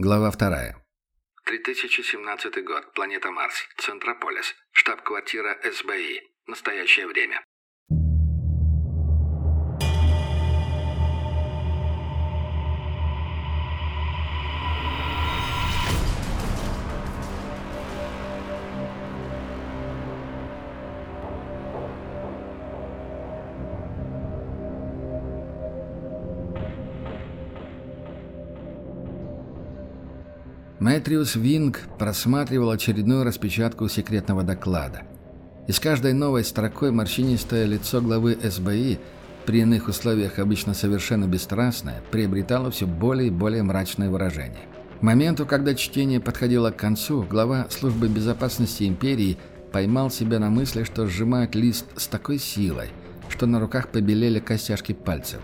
Глава вторая. 3017 год. Планета Марс. Центрополис. Штаб-квартира СБИ. Настоящее время. Мэтриус Винг просматривал очередную распечатку секретного доклада. И с каждой новой строкой морщинистое лицо главы СБИ, при иных условиях обычно совершенно бесстрастное, приобретало все более и более мрачное выражение. К моменту, когда чтение подходило к концу, глава службы безопасности империи поймал себя на мысли, что сжимает лист с такой силой, что на руках побелели костяшки пальцев.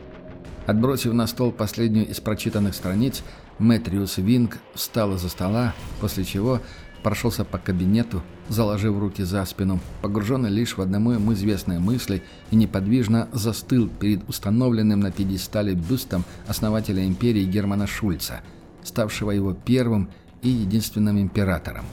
Отбросив на стол последнюю из прочитанных страниц, Мэтриус Винг встал из-за стола, после чего прошелся по кабинету, заложив руки за спину, погруженный лишь в одному ему известные мысли и неподвижно застыл перед установленным на пьедестале бюстом основателя империи Германа Шульца, ставшего его первым и единственным императором.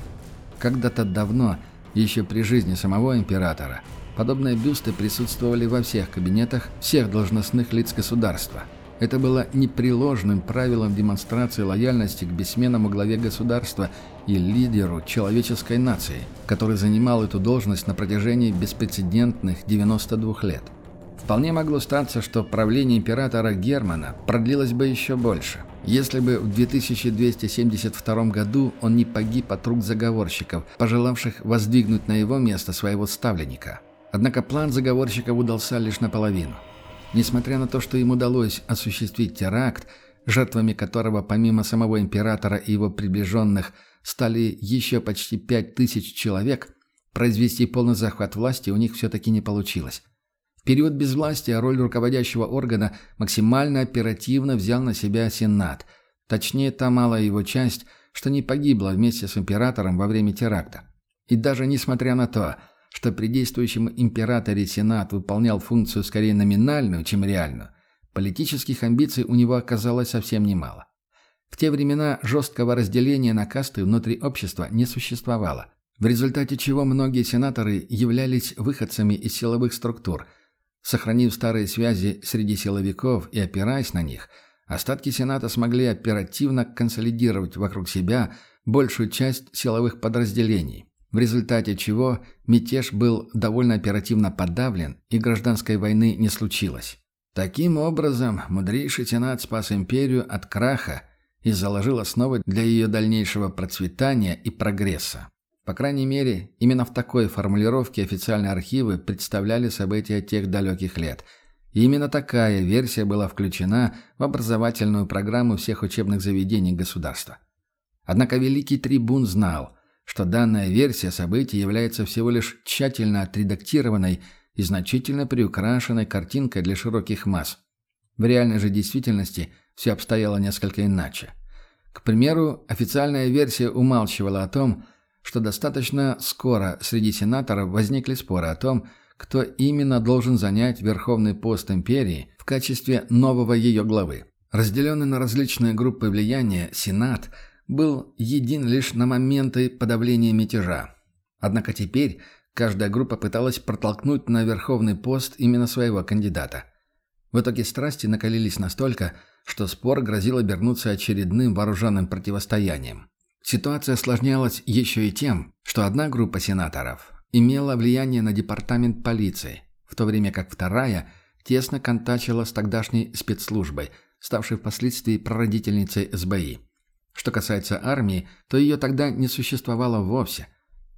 Когда-то давно, еще при жизни самого императора, подобные бюсты присутствовали во всех кабинетах всех должностных лиц государства – это было непреложным правилом демонстрации лояльности к бессменному главе государства и лидеру человеческой нации, который занимал эту должность на протяжении беспрецедентных 92 лет. Вполне могло статься, что правление императора Германа продлилось бы еще больше, если бы в 2272 году он не погиб от рук заговорщиков, пожелавших воздвигнуть на его место своего ставленника. Однако план заговорщиков удался лишь наполовину – Несмотря на то, что им удалось осуществить теракт, жертвами которого помимо самого императора и его приближенных стали еще почти пять тысяч человек, произвести полный захват власти у них все-таки не получилось. В период безвластия роль руководящего органа максимально оперативно взял на себя Сенат, точнее та малая его часть, что не погибла вместе с императором во время теракта. И даже несмотря на то, что при действующем императоре Сенат выполнял функцию скорее номинальную, чем реальную, политических амбиций у него оказалось совсем немало. В те времена жесткого разделения на касты внутри общества не существовало, в результате чего многие сенаторы являлись выходцами из силовых структур. Сохранив старые связи среди силовиков и опираясь на них, остатки Сената смогли оперативно консолидировать вокруг себя большую часть силовых подразделений, в результате чего мятеж был довольно оперативно подавлен и гражданской войны не случилось. Таким образом, мудрейший сенат спас империю от краха и заложил основы для ее дальнейшего процветания и прогресса. По крайней мере, именно в такой формулировке официальные архивы представляли события тех далеких лет. И именно такая версия была включена в образовательную программу всех учебных заведений государства. Однако великий трибун знал – что данная версия событий является всего лишь тщательно отредактированной и значительно приукрашенной картинкой для широких масс. В реальной же действительности все обстояло несколько иначе. К примеру, официальная версия умалчивала о том, что достаточно скоро среди сенаторов возникли споры о том, кто именно должен занять верховный пост империи в качестве нового ее главы. Разделенный на различные группы влияния, Сенат – был един лишь на моменты подавления мятежа. Однако теперь каждая группа пыталась протолкнуть на верховный пост именно своего кандидата. В итоге страсти накалились настолько, что спор грозил обернуться очередным вооруженным противостоянием. Ситуация осложнялась еще и тем, что одна группа сенаторов имела влияние на департамент полиции, в то время как вторая тесно контачила с тогдашней спецслужбой, ставшей впоследствии прародительницей СБИ. Что касается армии, то ее тогда не существовало вовсе.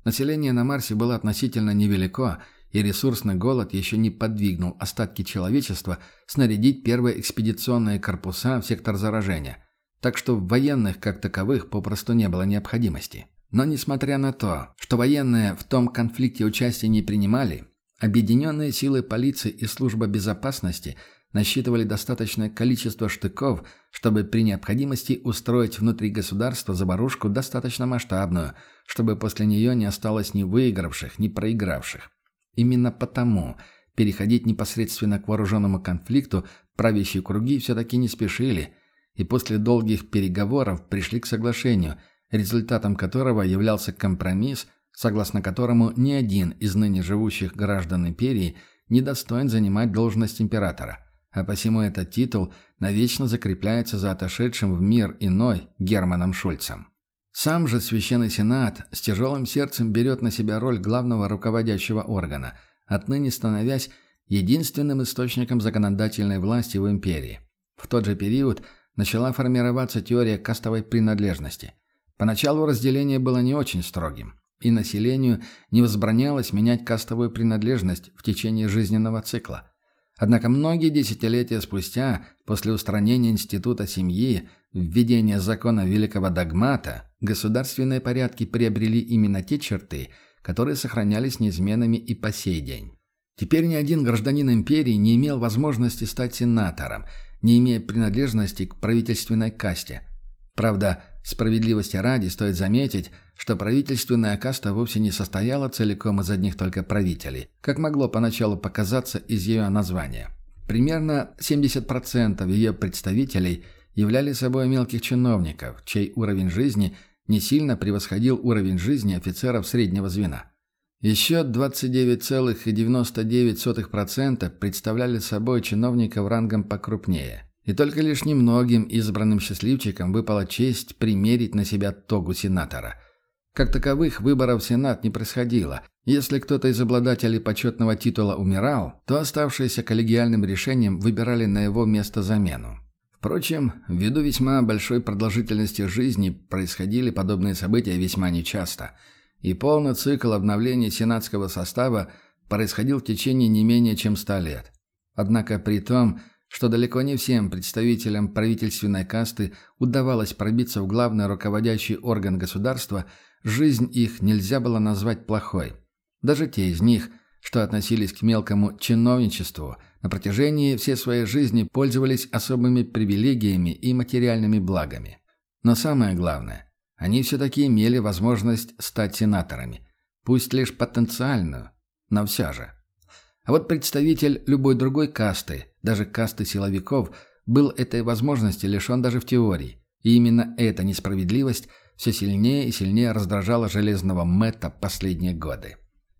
Население на Марсе было относительно невелико, и ресурсный голод еще не подвигнул остатки человечества снарядить первые экспедиционные корпуса в сектор заражения. Так что в военных как таковых попросту не было необходимости. Но несмотря на то, что военные в том конфликте участия не принимали, объединенные силы полиции и служба безопасности – насчитывали достаточное количество штыков, чтобы при необходимости устроить внутри государства заборушку достаточно масштабную, чтобы после нее не осталось ни выигравших, ни проигравших. Именно потому переходить непосредственно к вооруженному конфликту правящие круги все-таки не спешили, и после долгих переговоров пришли к соглашению, результатом которого являлся компромисс, согласно которому ни один из ныне живущих граждан империи не достоин занимать должность императора, а посему этот титул навечно закрепляется за отошедшим в мир иной Германом Шульцем. Сам же Священный Сенат с тяжелым сердцем берет на себя роль главного руководящего органа, отныне становясь единственным источником законодательной власти в империи. В тот же период начала формироваться теория кастовой принадлежности. Поначалу разделение было не очень строгим, и населению не возбранялось менять кастовую принадлежность в течение жизненного цикла. Однако многие десятилетия спустя, после устранения института семьи, введения закона великого догмата, государственные порядки приобрели именно те черты, которые сохранялись неизменными и по сей день. Теперь ни один гражданин империи не имел возможности стать сенатором, не имея принадлежности к правительственной касте. Правда, справедливости ради стоит заметить, что правительственная каста вовсе не состояла целиком из одних только правителей, как могло поначалу показаться из ее названия. Примерно 70% ее представителей являли собой мелких чиновников, чей уровень жизни – не сильно превосходил уровень жизни офицеров среднего звена. Еще 29,99% представляли собой чиновников рангом покрупнее. И только лишь немногим избранным счастливчикам выпала честь примерить на себя тогу сенатора. Как таковых выборов в Сенат не происходило. Если кто-то из обладателей почетного титула умирал, то оставшиеся коллегиальным решением выбирали на его место замену. Впрочем, ввиду весьма большой продолжительности жизни происходили подобные события весьма нечасто, и полный цикл обновления сенатского состава происходил в течение не менее чем ста лет. Однако при том, что далеко не всем представителям правительственной касты удавалось пробиться в главный руководящий орган государства, жизнь их нельзя было назвать плохой. Даже те из них, что относились к мелкому чиновничеству – на протяжении всей своей жизни пользовались особыми привилегиями и материальными благами. Но самое главное, они все-таки имели возможность стать сенаторами, пусть лишь потенциальную, но все же. А вот представитель любой другой касты, даже касты силовиков, был этой возможности лишен даже в теории. И именно эта несправедливость все сильнее и сильнее раздражала Железного Мэтта последние годы.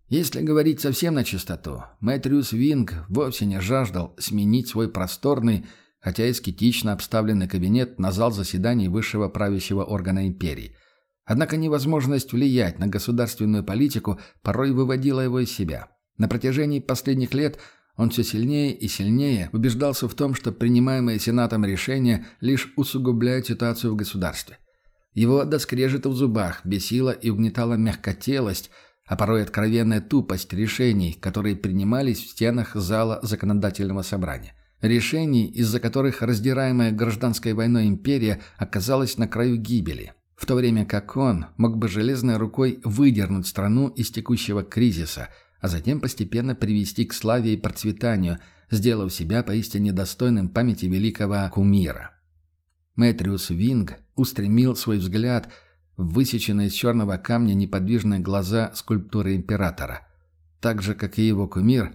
Если говорить совсем на чистоту, Мэтриус Винг вовсе не жаждал сменить свой просторный, хотя и скетично обставленный кабинет на зал заседаний высшего правящего органа империи. Однако невозможность влиять на государственную политику порой выводила его из себя. На протяжении последних лет он все сильнее и сильнее убеждался в том, что принимаемые Сенатом решения лишь усугубляют ситуацию в государстве. Его до скрежета в зубах бесила и угнетала мягкотелость – а порой откровенная тупость решений, которые принимались в стенах зала законодательного собрания. Решений, из-за которых раздираемая гражданской войной империя оказалась на краю гибели. В то время как он мог бы железной рукой выдернуть страну из текущего кризиса, а затем постепенно привести к славе и процветанию, сделав себя поистине достойным памяти великого кумира. Мэтриус Винг устремил свой взгляд – высеченные из черного камня неподвижные глаза скульптуры императора. Так же, как и его кумир,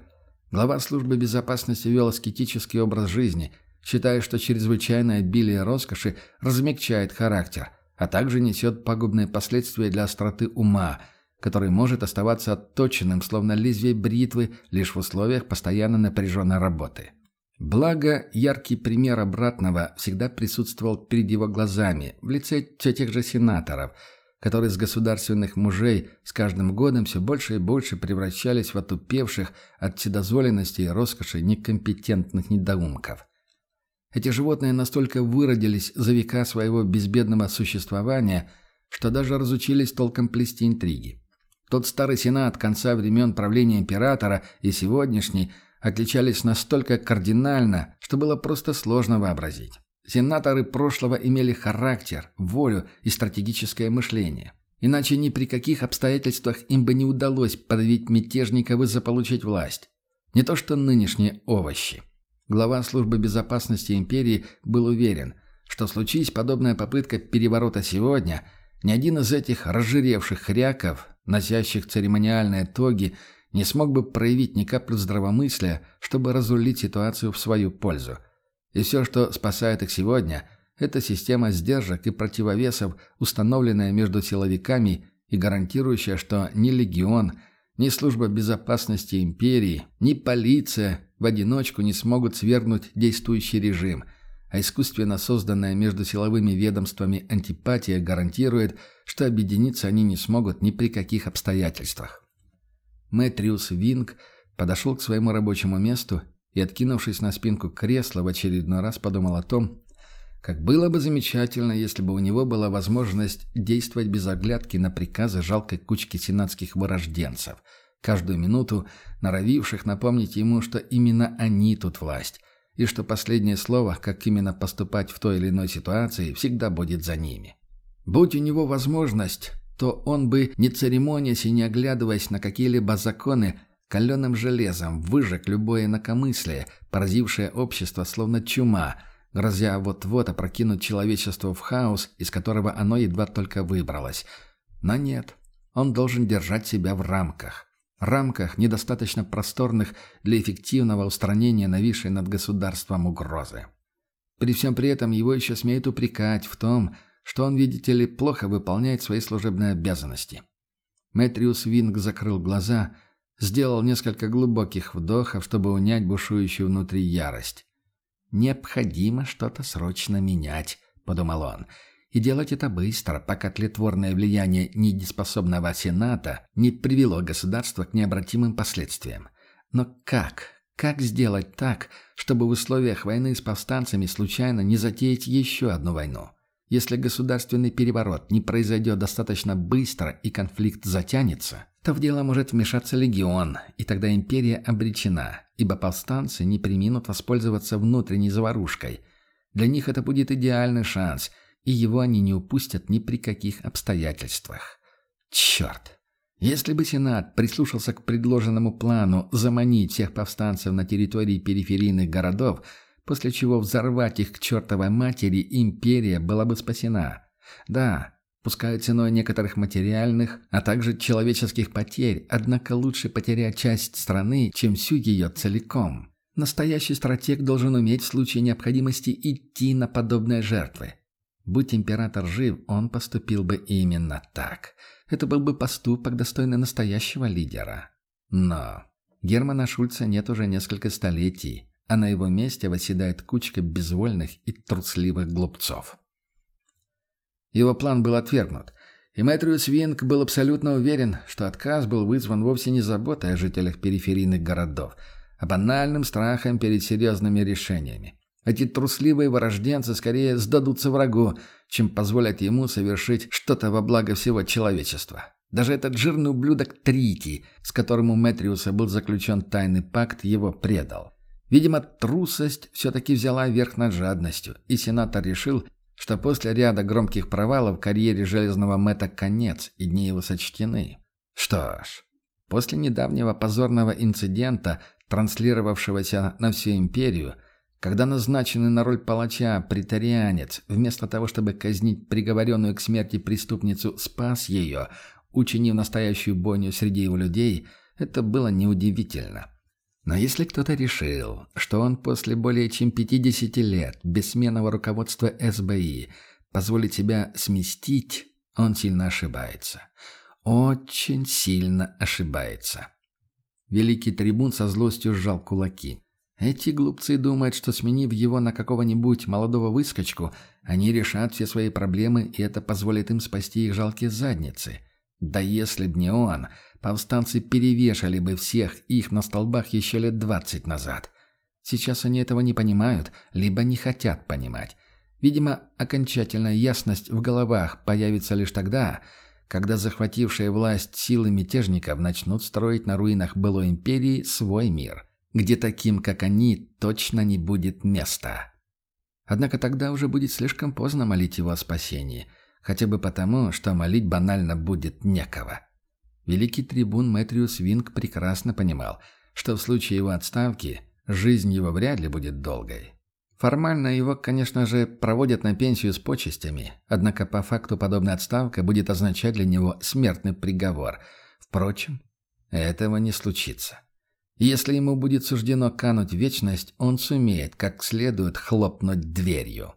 глава службы безопасности вел аскетический образ жизни, считая, что чрезвычайное обилие роскоши размягчает характер, а также несет пагубные последствия для остроты ума, который может оставаться отточенным, словно лезвие бритвы, лишь в условиях постоянно напряженной работы. Благо, яркий пример обратного всегда присутствовал перед его глазами, в лице все тех же сенаторов, которые с государственных мужей с каждым годом все больше и больше превращались в отупевших от вседозволенности и роскоши некомпетентных недоумков. Эти животные настолько выродились за века своего безбедного существования, что даже разучились толком плести интриги. Тот старый сенат конца времен правления императора и сегодняшний – отличались настолько кардинально, что было просто сложно вообразить. Сенаторы прошлого имели характер, волю и стратегическое мышление. Иначе ни при каких обстоятельствах им бы не удалось подавить мятежников и заполучить власть. Не то что нынешние овощи. Глава службы безопасности империи был уверен, что случись подобная попытка переворота сегодня, ни один из этих разжиревших хряков, носящих церемониальные тоги, не смог бы проявить ни капли здравомыслия, чтобы разрулить ситуацию в свою пользу. И все, что спасает их сегодня, Это система сдержек и противовесов, установленная между силовиками и гарантирующая, что ни легион, ни служба безопасности империи, ни полиция в одиночку не смогут свергнуть действующий режим, а искусственно созданная между силовыми ведомствами антипатия гарантирует, что объединиться они не смогут ни при каких обстоятельствах. Мэтриус Винг подошел к своему рабочему месту и, откинувшись на спинку кресла, в очередной раз подумал о том, как было бы замечательно, если бы у него была возможность действовать без оглядки на приказы жалкой кучки сенатских вырожденцев, каждую минуту норовивших напомнить ему, что именно они тут власть, и что последнее слово, как именно поступать в той или иной ситуации, всегда будет за ними. Будь у него возможность, то он бы, не церемонясь и не оглядываясь на какие-либо законы, каленым железом выжег любое инакомыслие, поразившее общество словно чума – грозя вот-вот опрокинуть человечество в хаос, из которого оно едва только выбралось. Но нет, он должен держать себя в рамках. Рамках, недостаточно просторных для эффективного устранения нависшей над государством угрозы. При всем при этом его еще смеют упрекать в том, что он, видите ли, плохо выполняет свои служебные обязанности. Мэтриус Винг закрыл глаза, сделал несколько глубоких вдохов, чтобы унять бушующую внутри ярость. «Необходимо что-то срочно менять», — подумал он. «И делать это быстро, пока тлетворное влияние недееспособного Сената не привело государство к необратимым последствиям. Но как? Как сделать так, чтобы в условиях войны с повстанцами случайно не затеять еще одну войну?» Если государственный переворот не произойдет достаточно быстро и конфликт затянется, то в дело может вмешаться легион, и тогда империя обречена, ибо повстанцы не приминут воспользоваться внутренней заварушкой. Для них это будет идеальный шанс, и его они не упустят ни при каких обстоятельствах. Черт! Если бы Сенат прислушался к предложенному плану заманить всех повстанцев на территории периферийных городов – после чего взорвать их к чертовой матери, империя была бы спасена. Да, пускай ценой некоторых материальных, а также человеческих потерь, однако лучше потерять часть страны, чем всю ее целиком. Настоящий стратег должен уметь в случае необходимости идти на подобные жертвы. Будь император жив, он поступил бы именно так. Это был бы поступок, достойный настоящего лидера. Но Германа Шульца нет уже несколько столетий а на его месте восседает кучка безвольных и трусливых глупцов. Его план был отвергнут, и Мэтриус Винг был абсолютно уверен, что отказ был вызван вовсе не заботой о жителях периферийных городов, а банальным страхом перед серьезными решениями. Эти трусливые вырожденцы скорее сдадутся врагу, чем позволят ему совершить что-то во благо всего человечества. Даже этот жирный ублюдок Трити, с которым у Мэтриуса был заключен тайный пакт, его предал. Видимо, трусость все-таки взяла верх над жадностью, и сенатор решил, что после ряда громких провалов карьере Железного Мэтта конец, и дни его сочтены. Что ж, после недавнего позорного инцидента, транслировавшегося на всю империю, когда назначенный на роль палача притарианец, вместо того, чтобы казнить приговоренную к смерти преступницу, спас ее, учинив настоящую бойню среди его людей, это было неудивительно. Но если кто-то решил, что он после более чем 50 лет бессменного руководства СБИ позволит себя сместить, он сильно ошибается. Очень сильно ошибается. Великий трибун со злостью сжал кулаки. Эти глупцы думают, что сменив его на какого-нибудь молодого выскочку, они решат все свои проблемы, и это позволит им спасти их жалкие задницы. Да если б не он, повстанцы перевешали бы всех их на столбах еще лет двадцать назад. Сейчас они этого не понимают, либо не хотят понимать. Видимо, окончательная ясность в головах появится лишь тогда, когда захватившие власть силы мятежников начнут строить на руинах былой империи свой мир, где таким, как они, точно не будет места. Однако тогда уже будет слишком поздно молить его о спасении – Хотя бы потому, что молить банально будет некого. Великий трибун Мэтриус Винг прекрасно понимал, что в случае его отставки жизнь его вряд ли будет долгой. Формально его, конечно же, проводят на пенсию с почестями, однако по факту подобная отставка будет означать для него смертный приговор. Впрочем, этого не случится. Если ему будет суждено кануть в вечность, он сумеет как следует хлопнуть дверью.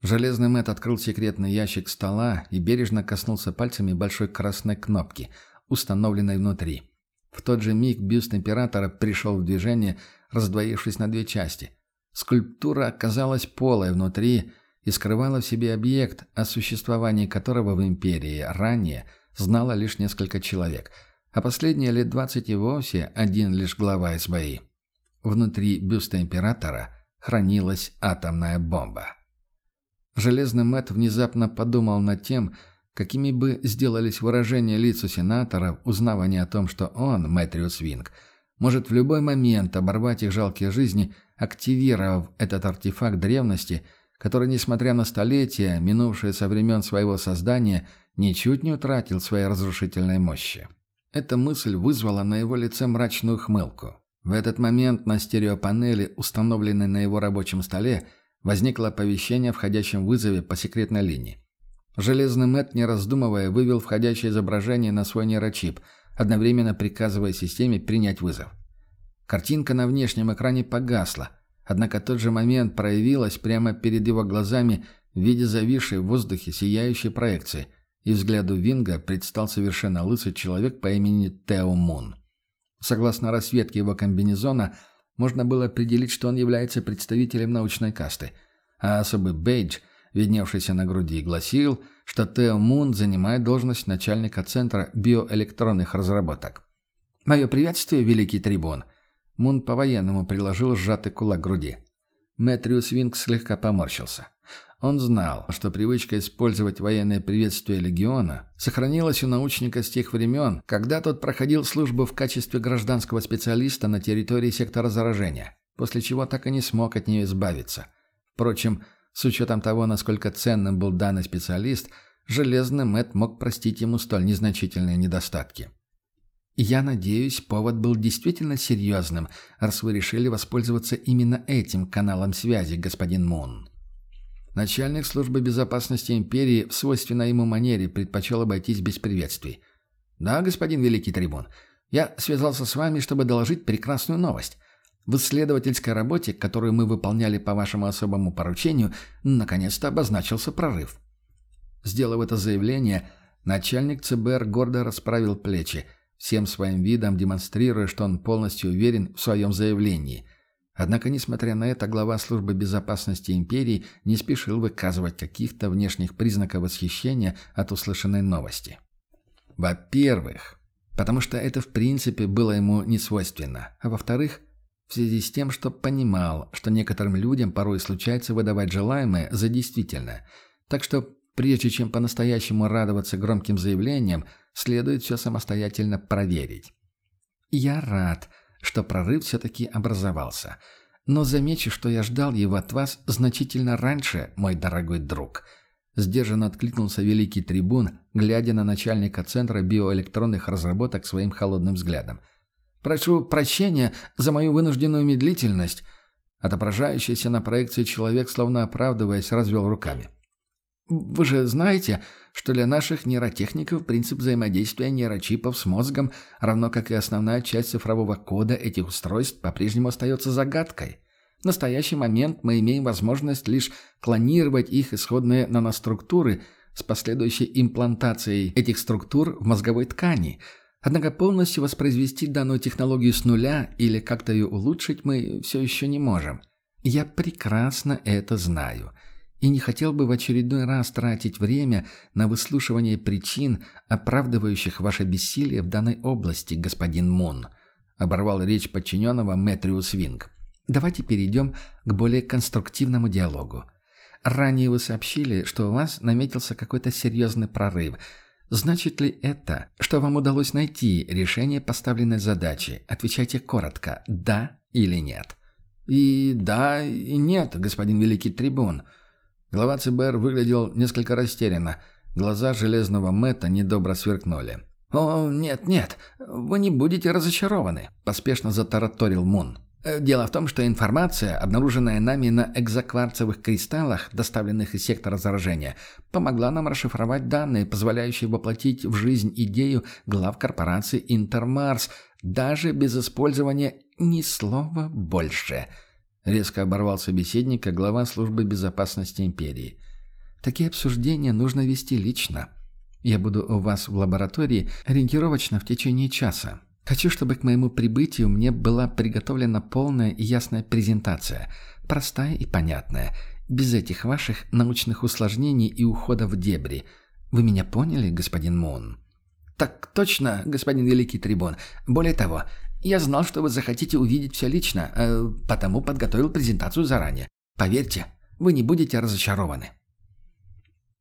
Железный Мэтт открыл секретный ящик стола и бережно коснулся пальцами большой красной кнопки, установленной внутри. В тот же миг бюст императора пришел в движение, раздвоившись на две части. Скульптура оказалась полой внутри и скрывала в себе объект, о существовании которого в империи ранее знало лишь несколько человек, а последние лет двадцать и вовсе один лишь глава СБИ. Внутри бюста императора хранилась атомная бомба. Железный Мэтт внезапно подумал над тем, какими бы сделались выражения лиц у сенаторов, узнав они о том, что он, Мэтриус Винг, может в любой момент оборвать их жалкие жизни, активировав этот артефакт древности, который, несмотря на столетия, минувшие со времен своего создания, ничуть не утратил своей разрушительной мощи. Эта мысль вызвала на его лице мрачную хмылку. В этот момент на стереопанели, установленной на его рабочем столе, возникло оповещение о входящем вызове по секретной линии. Железный Мэтт, не раздумывая, вывел входящее изображение на свой нейрочип, одновременно приказывая системе принять вызов. Картинка на внешнем экране погасла, однако тот же момент проявилась прямо перед его глазами в виде зависшей в воздухе сияющей проекции, и взгляду Винга предстал совершенно лысый человек по имени Тео Мун. Согласно рассветке его комбинезона, можно было определить, что он является представителем научной касты, а особый бейдж – видневшийся на груди, гласил, что Тео Мун занимает должность начальника Центра биоэлектронных разработок. «Мое приветствие, великий трибун!» Мун по-военному приложил сжатый кулак груди. Мэтриус Винг слегка поморщился. Он знал, что привычка использовать военное приветствие легиона сохранилась у научника с тех времен, когда тот проходил службу в качестве гражданского специалиста на территории сектора заражения, после чего так и не смог от нее избавиться. Впрочем, с учетом того, насколько ценным был данный специалист, Железный Мэтт мог простить ему столь незначительные недостатки. «Я надеюсь, повод был действительно серьезным, раз вы решили воспользоваться именно этим каналом связи, господин Мун». Начальник службы безопасности империи в свойственной ему манере предпочел обойтись без приветствий. «Да, господин Великий Трибун, я связался с вами, чтобы доложить прекрасную новость. В исследовательской работе, которую мы выполняли по вашему особому поручению, наконец-то обозначился прорыв. Сделав это заявление, начальник ЦБР гордо расправил плечи, всем своим видом демонстрируя, что он полностью уверен в своем заявлении. Однако, несмотря на это, глава службы безопасности империи не спешил выказывать каких-то внешних признаков восхищения от услышанной новости. Во-первых, потому что это в принципе было ему не свойственно, а во-вторых, в связи с тем, что понимал, что некоторым людям порой случается выдавать желаемое за действительное. Так что, прежде чем по-настоящему радоваться громким заявлениям, следует все самостоятельно проверить. Я рад, что прорыв все-таки образовался. Но замечу, что я ждал его от вас значительно раньше, мой дорогой друг. Сдержанно откликнулся великий трибун, глядя на начальника Центра биоэлектронных разработок своим холодным взглядом. Прошу прощения за мою вынужденную медлительность». Отображающийся на проекции человек, словно оправдываясь, развел руками. «Вы же знаете, что для наших нейротехников принцип взаимодействия нейрочипов с мозгом, равно как и основная часть цифрового кода этих устройств, по-прежнему остается загадкой. В настоящий момент мы имеем возможность лишь клонировать их исходные наноструктуры с последующей имплантацией этих структур в мозговой ткани – Однако полностью воспроизвести данную технологию с нуля или как-то ее улучшить мы все еще не можем. Я прекрасно это знаю. И не хотел бы в очередной раз тратить время на выслушивание причин, оправдывающих ваше бессилие в данной области, господин Мун. Оборвал речь подчиненного Мэтриус Винг. Давайте перейдем к более конструктивному диалогу. Ранее вы сообщили, что у вас наметился какой-то серьезный прорыв – Значит ли это, что вам удалось найти решение поставленной задачи? Отвечайте коротко, да или нет. И да, и нет, господин Великий Трибун. Глава ЦБР выглядел несколько растерянно. Глаза железного Мэтта недобро сверкнули. «О, нет-нет, вы не будете разочарованы», – поспешно затараторил Мун. Э, дело в том, что информация, обнаруженная нами на экзокварцевых кристаллах, доставленных из сектора заражения, помогла нам расшифровать данные, позволяющие воплотить в жизнь идею глав корпорации Интермарс, даже без использования ни слова больше. Резко оборвал собеседника глава службы безопасности империи. Такие обсуждения нужно вести лично. Я буду у вас в лаборатории ориентировочно в течение часа. Хочу, чтобы к моему прибытию мне была приготовлена полная и ясная презентация, простая и понятная, без этих ваших научных усложнений и ухода в дебри. Вы меня поняли, господин Мун?» «Так точно, господин Великий Трибун. Более того, я знал, что вы захотите увидеть все лично, э, потому подготовил презентацию заранее. Поверьте, вы не будете разочарованы».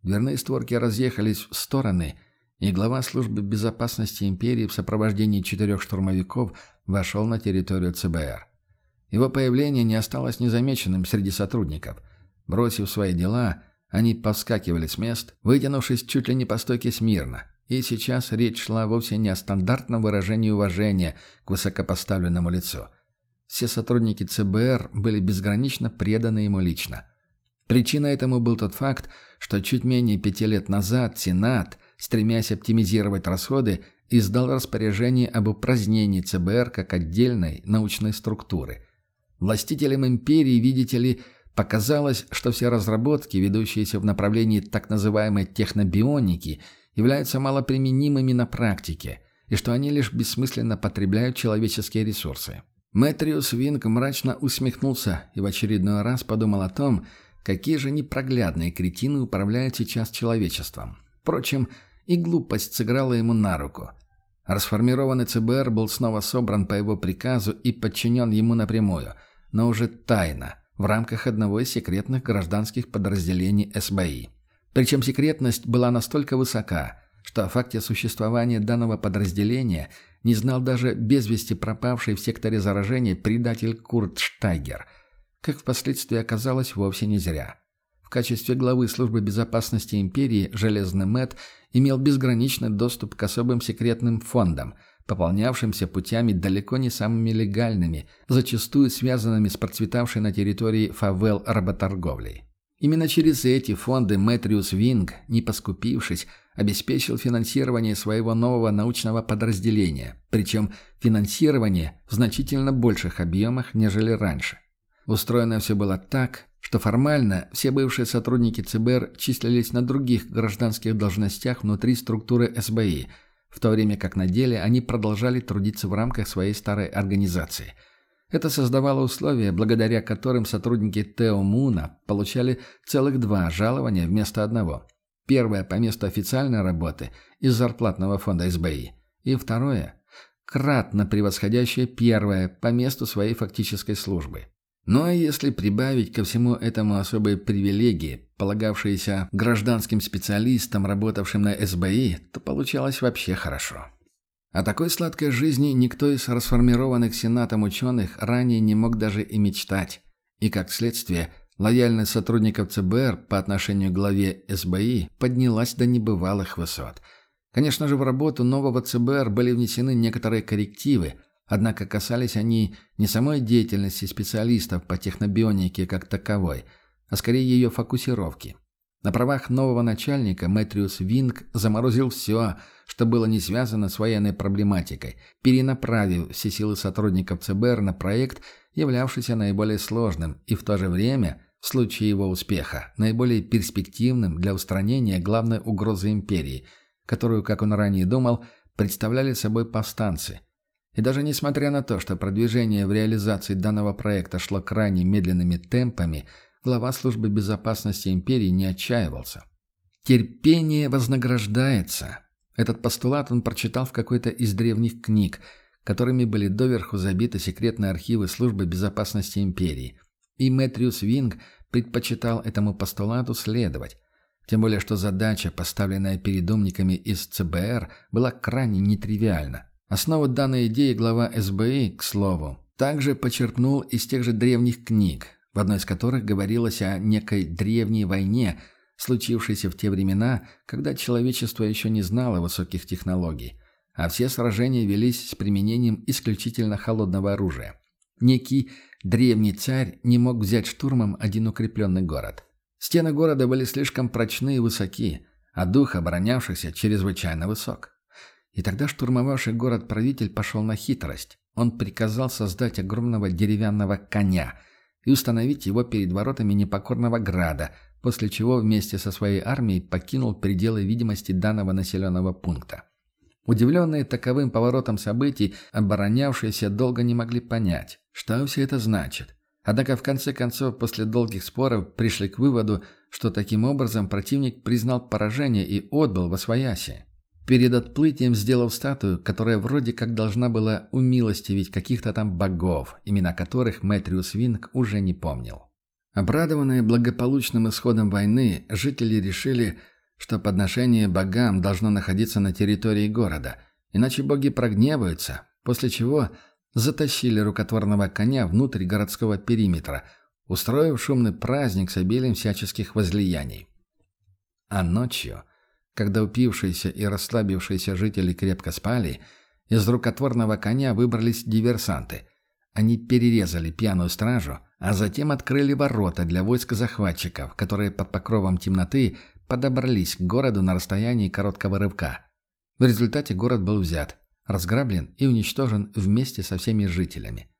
Дверные створки разъехались в стороны, и глава службы безопасности империи в сопровождении четырех штурмовиков вошел на территорию ЦБР. Его появление не осталось незамеченным среди сотрудников. Бросив свои дела, они повскакивали с мест, вытянувшись чуть ли не по стойке смирно, и сейчас речь шла вовсе не о стандартном выражении уважения к высокопоставленному лицу. Все сотрудники ЦБР были безгранично преданы ему лично. Причиной этому был тот факт, что чуть менее пяти лет назад Сенат, стремясь оптимизировать расходы, издал распоряжение об упразднении ЦБР как отдельной научной структуры. Властителям империи, видите ли, показалось, что все разработки, ведущиеся в направлении так называемой технобионики – являются малоприменимыми на практике, и что они лишь бессмысленно потребляют человеческие ресурсы. Мэтриус Винг мрачно усмехнулся и в очередной раз подумал о том, какие же непроглядные кретины управляют сейчас человечеством. Впрочем, и глупость сыграла ему на руку. Расформированный ЦБР был снова собран по его приказу и подчинен ему напрямую, но уже тайно, в рамках одного из секретных гражданских подразделений СБИ. Причем секретность была настолько высока, что о факте существования данного подразделения не знал даже без вести пропавший в секторе заражения предатель Курт Штайгер, как впоследствии оказалось вовсе не зря. В качестве главы службы безопасности империи Железный Мэт имел безграничный доступ к особым секретным фондам, пополнявшимся путями далеко не самыми легальными, зачастую связанными с процветавшей на территории фавел работорговлей. Именно через эти фонды Мэтриус Винг, не поскупившись, обеспечил финансирование своего нового научного подразделения, причем финансирование в значительно больших объемах, нежели раньше. Устроено все было так, что формально все бывшие сотрудники ЦБР числились на других гражданских должностях внутри структуры СБИ, в то время как на деле они продолжали трудиться в рамках своей старой организации – это создавало условия, благодаря которым сотрудники Тео Муна получали целых два жалования вместо одного. Первое по месту официальной работы из зарплатного фонда СБИ. И второе – кратно превосходящее первое по месту своей фактической службы. Ну а если прибавить ко всему этому особые привилегии, полагавшиеся гражданским специалистам, работавшим на СБИ, то получалось вообще хорошо. О такой сладкой жизни никто из расформированных Сенатом ученых ранее не мог даже и мечтать. И, как следствие, лояльность сотрудников ЦБР по отношению к главе СБИ поднялась до небывалых высот. Конечно же, в работу нового ЦБР были внесены некоторые коррективы, однако касались они не самой деятельности специалистов по технобионике как таковой, а скорее ее фокусировки. На правах нового начальника Мэтриус Винг заморозил все, что было не связано с военной проблематикой, перенаправив все силы сотрудников ЦБР на проект, являвшийся наиболее сложным и в то же время, в случае его успеха, наиболее перспективным для устранения главной угрозы империи, которую, как он ранее думал, представляли собой повстанцы. И даже несмотря на то, что продвижение в реализации данного проекта шло крайне медленными темпами – глава службы безопасности империи не отчаивался. «Терпение вознаграждается». Этот постулат он прочитал в какой-то из древних книг, которыми были доверху забиты секретные архивы службы безопасности империи. И Мэтриус Винг предпочитал этому постулату следовать. Тем более, что задача, поставленная перед умниками из ЦБР, была крайне нетривиальна. Основу данной идеи глава СБИ, к слову, также почерпнул из тех же древних книг, в одной из которых говорилось о некой древней войне, случившейся в те времена, когда человечество еще не знало высоких технологий, а все сражения велись с применением исключительно холодного оружия. Некий древний царь не мог взять штурмом один укрепленный город. Стены города были слишком прочны и высоки, а дух оборонявшихся чрезвычайно высок. И тогда штурмовавший город правитель пошел на хитрость. Он приказал создать огромного деревянного коня – и установить его перед воротами непокорного града, после чего вместе со своей армией покинул пределы видимости данного населенного пункта. Удивленные таковым поворотом событий, оборонявшиеся долго не могли понять, что все это значит. Однако в конце концов, после долгих споров, пришли к выводу, что таким образом противник признал поражение и отбыл во свояси. Перед отплытием сделав статую, которая вроде как должна была умилостивить каких-то там богов, имена которых Мэтриус Винг уже не помнил. Обрадованные благополучным исходом войны, жители решили, что подношение богам должно находиться на территории города, иначе боги прогневаются, после чего затащили рукотворного коня внутрь городского периметра, устроив шумный праздник с обилием всяческих возлияний. А ночью, когда упившиеся и расслабившиеся жители крепко спали, из рукотворного коня выбрались диверсанты. Они перерезали пьяную стражу, а затем открыли ворота для войск захватчиков, которые под покровом темноты подобрались к городу на расстоянии короткого рывка. В результате город был взят, разграблен и уничтожен вместе со всеми жителями.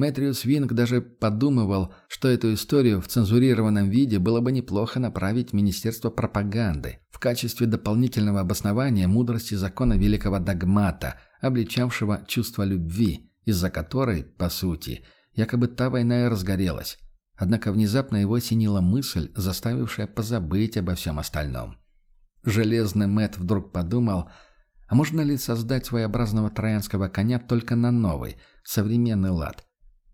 Мэтриус Винг даже подумывал, что эту историю в цензурированном виде было бы неплохо направить в Министерство пропаганды в качестве дополнительного обоснования мудрости закона великого догмата, обличавшего чувство любви, из-за которой, по сути, якобы та война и разгорелась. Однако внезапно его осенила мысль, заставившая позабыть обо всем остальном. Железный Мэт вдруг подумал, а можно ли создать своеобразного троянского коня только на новый, современный лад?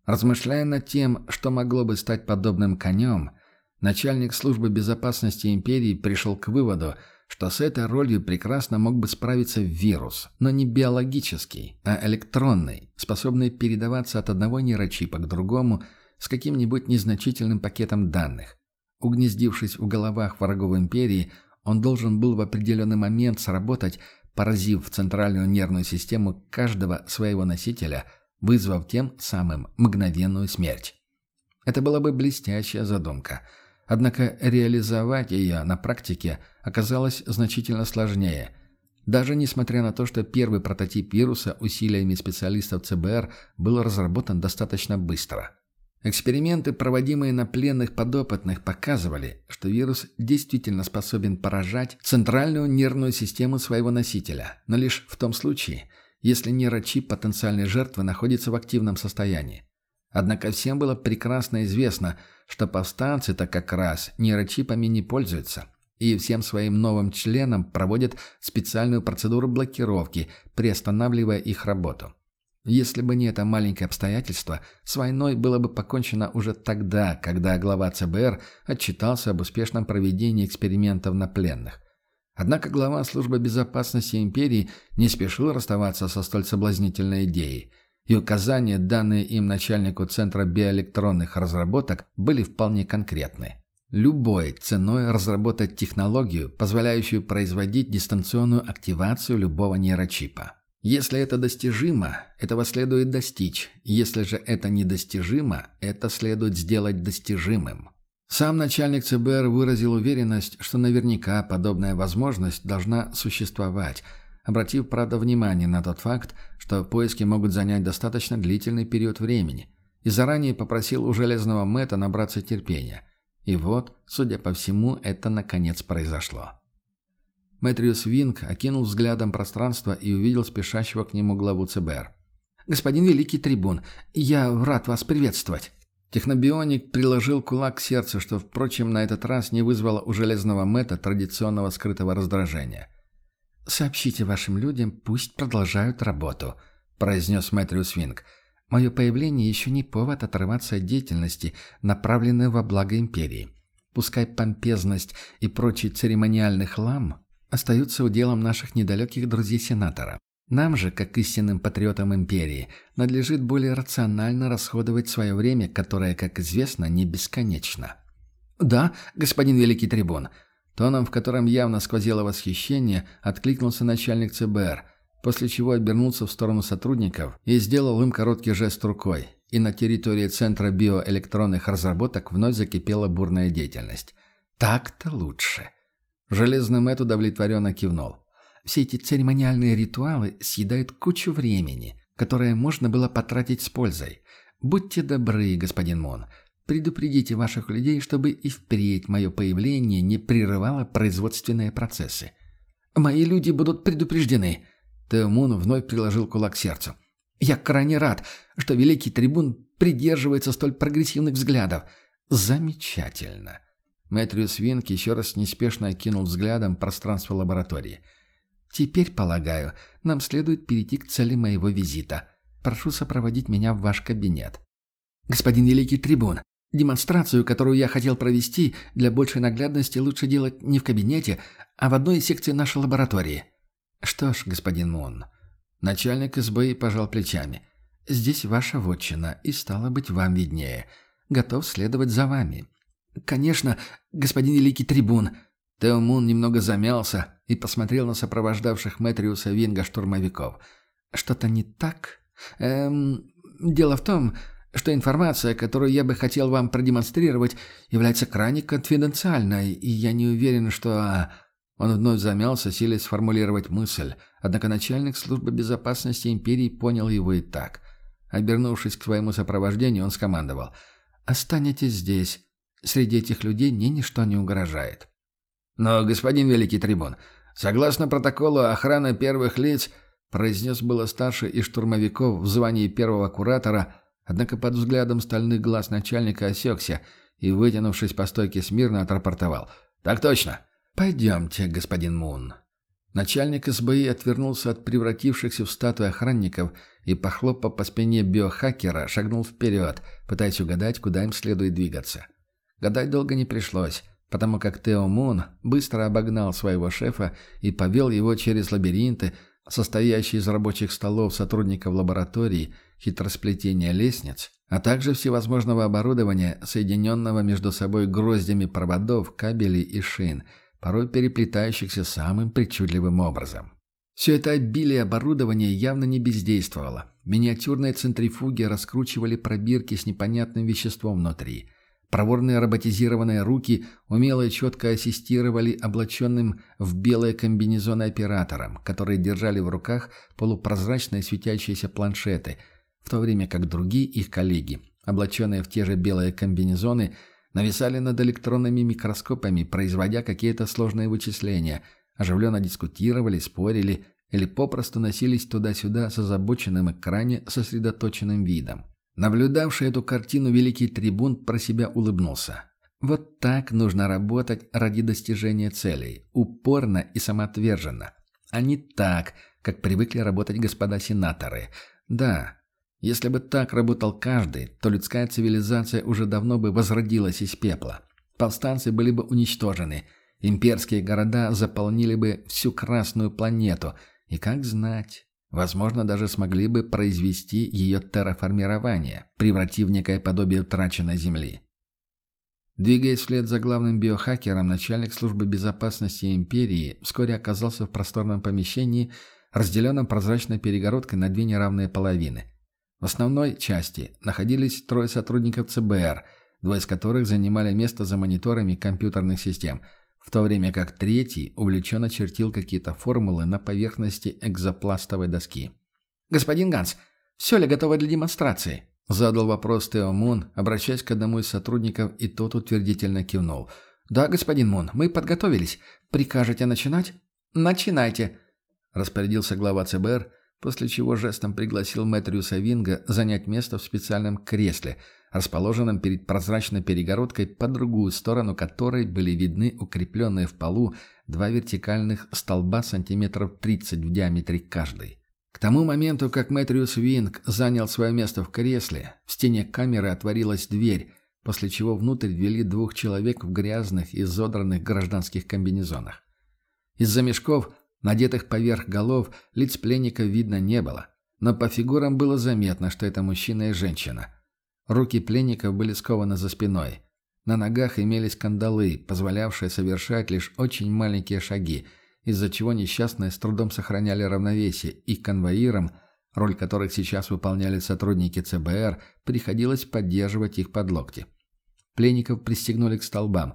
Размышляя над тем, что могло бы стать подобным конем, начальник службы безопасности империи пришел к выводу, что с этой ролью прекрасно мог бы справиться вирус, но не биологический, а электронный, способный передаваться от одного нейрочипа к другому – с каким-нибудь незначительным пакетом данных. Угнездившись в головах врагов империи, он должен был в определенный момент сработать, поразив в центральную нервную систему каждого своего носителя, вызвав тем самым мгновенную смерть. Это была бы блестящая задумка. Однако реализовать ее на практике оказалось значительно сложнее. Даже несмотря на то, что первый прототип вируса усилиями специалистов ЦБР был разработан достаточно быстро – Эксперименты, проводимые на пленных подопытных, показывали, что вирус действительно способен поражать центральную нервную систему своего носителя, но лишь в том случае, если нейрочип потенциальной жертвы находится в активном состоянии. Однако всем было прекрасно известно, что повстанцы-то как раз нейрочипами не пользуются и всем своим новым членам проводят специальную процедуру блокировки, приостанавливая их работу. Если бы не это маленькое обстоятельство, с войной было бы покончено уже тогда, когда глава ЦБР отчитался об успешном проведении экспериментов на пленных. Однако глава службы безопасности империи не спешил расставаться со столь соблазнительной идеей, и указания, данные им начальнику Центра биоэлектронных разработок, были вполне конкретны. Любой ценой разработать технологию, позволяющую производить дистанционную активацию любого нейрочипа. Если это достижимо, этого следует достичь. Если же это недостижимо, это следует сделать достижимым. Сам начальник ЦБР выразил уверенность, что наверняка подобная возможность должна существовать, обратив, правда, внимание на тот факт, что поиски могут занять достаточно длительный период времени, и заранее попросил у Железного Мэтта набраться терпения. И вот, судя по всему, это наконец произошло. Мэтриус Винг окинул взглядом пространство и увидел спешащего к нему главу ЦБР. «Господин Великий Трибун, я рад вас приветствовать». Технобионик приложил кулак к сердцу, что, впрочем, на этот раз не вызвало у Железного Мэтта традиционного скрытого раздражения. «Сообщите вашим людям, пусть продолжают работу», – произнес Мэтриус Винг. «Мое появление еще не повод отрываться от деятельности, направленной во благо Империи. Пускай помпезность и прочий церемониальный хлам остаются уделом наших недалеких друзей-сенатора. Нам же, как истинным патриотам империи, надлежит более рационально расходовать свое время, которое, как известно, не бесконечно. «Да, господин Великий Трибун», тоном, в котором явно сквозило восхищение, откликнулся начальник ЦБР, после чего обернулся в сторону сотрудников и сделал им короткий жест рукой, и на территории Центра биоэлектронных разработок вновь закипела бурная деятельность. «Так-то лучше». Железный Мэтт удовлетворенно кивнул. Все эти церемониальные ритуалы съедают кучу времени, которое можно было потратить с пользой. Будьте добры, господин Мон. Предупредите ваших людей, чтобы и впредь мое появление не прерывало производственные процессы. Мои люди будут предупреждены. Теомун вновь приложил кулак к сердцу. Я крайне рад, что великий трибун придерживается столь прогрессивных взглядов. Замечательно. Мэтриус Винк еще раз неспешно окинул взглядом пространство лаборатории. «Теперь, полагаю, нам следует перейти к цели моего визита. Прошу сопроводить меня в ваш кабинет». «Господин Великий Трибун, демонстрацию, которую я хотел провести, для большей наглядности лучше делать не в кабинете, а в одной из секций нашей лаборатории». «Что ж, господин Мун...» Начальник СБИ пожал плечами. «Здесь ваша вотчина, и стало быть, вам виднее. Готов следовать за вами. «Конечно, господин Великий Трибун». Тео немного замялся и посмотрел на сопровождавших Мэтриуса Винга штурмовиков. «Что-то не так? Эм, дело в том, что информация, которую я бы хотел вам продемонстрировать, является крайне конфиденциальной, и я не уверен, что...» Он вновь замялся, силясь сформулировать мысль, однако начальник службы безопасности империи понял его и так. Обернувшись к своему сопровождению, он скомандовал «Останетесь здесь. Среди этих людей мне ничто не угрожает. «Но, господин Великий Трибун, согласно протоколу охраны первых лиц...» произнес было старший из штурмовиков в звании первого куратора, однако под взглядом стальных глаз начальника осекся и, вытянувшись по стойке смирно, отрапортовал. «Так точно!» «Пойдемте, господин Мун». Начальник СБИ отвернулся от превратившихся в статуи охранников и, похлопав по спине биохакера, шагнул вперед, пытаясь угадать, куда им следует двигаться. Гадать долго не пришлось, потому как Тео Мун быстро обогнал своего шефа и повел его через лабиринты, состоящие из рабочих столов сотрудников лаборатории, хитросплетения лестниц, а также всевозможного оборудования, соединенного между собой гроздями проводов, кабелей и шин, порой переплетающихся самым причудливым образом. Все это обилие оборудования явно не бездействовало. Миниатюрные центрифуги раскручивали пробирки с непонятным веществом внутри – Проворные роботизированные руки умело и четко ассистировали облаченным в белые комбинезоны операторам, которые держали в руках полупрозрачные светящиеся планшеты, в то время как другие их коллеги, облаченные в те же белые комбинезоны, нависали над электронными микроскопами, производя какие-то сложные вычисления, оживленно дискутировали, спорили или попросту носились туда-сюда с озабоченным экране сосредоточенным видом. Наблюдавший эту картину великий трибун про себя улыбнулся. Вот так нужно работать ради достижения целей, упорно и самоотверженно, а не так, как привыкли работать господа сенаторы. Да, если бы так работал каждый, то людская цивилизация уже давно бы возродилась из пепла. Повстанцы были бы уничтожены, имперские города заполнили бы всю Красную планету, и как знать, Возможно, даже смогли бы произвести ее терраформирование, превратив в некое подобие утраченной Земли. Двигаясь вслед за главным биохакером, начальник службы безопасности Империи вскоре оказался в просторном помещении, разделенном прозрачной перегородкой на две неравные половины. В основной части находились трое сотрудников ЦБР, двое из которых занимали место за мониторами компьютерных систем – в то время как третий увлеченно чертил какие-то формулы на поверхности экзопластовой доски. «Господин Ганс, все ли готово для демонстрации?» Задал вопрос Тео Мун, обращаясь к одному из сотрудников, и тот утвердительно кивнул. «Да, господин Мун, мы подготовились. Прикажете начинать?» «Начинайте», — распорядился глава ЦБР, после чего жестом пригласил Мэтриуса Винга занять место в специальном кресле — расположенном перед прозрачной перегородкой, по другую сторону которой были видны укрепленные в полу два вертикальных столба сантиметров 30 в диаметре каждый. К тому моменту, как Мэтриус Винг занял свое место в кресле, в стене камеры отворилась дверь, после чего внутрь ввели двух человек в грязных и изодранных гражданских комбинезонах. Из-за мешков, надетых поверх голов, лиц пленников видно не было, но по фигурам было заметно, что это мужчина и женщина – Руки пленников были скованы за спиной. На ногах имелись кандалы, позволявшие совершать лишь очень маленькие шаги, из-за чего несчастные с трудом сохраняли равновесие, и конвоирам, роль которых сейчас выполняли сотрудники ЦБР, приходилось поддерживать их под локти. Пленников пристегнули к столбам.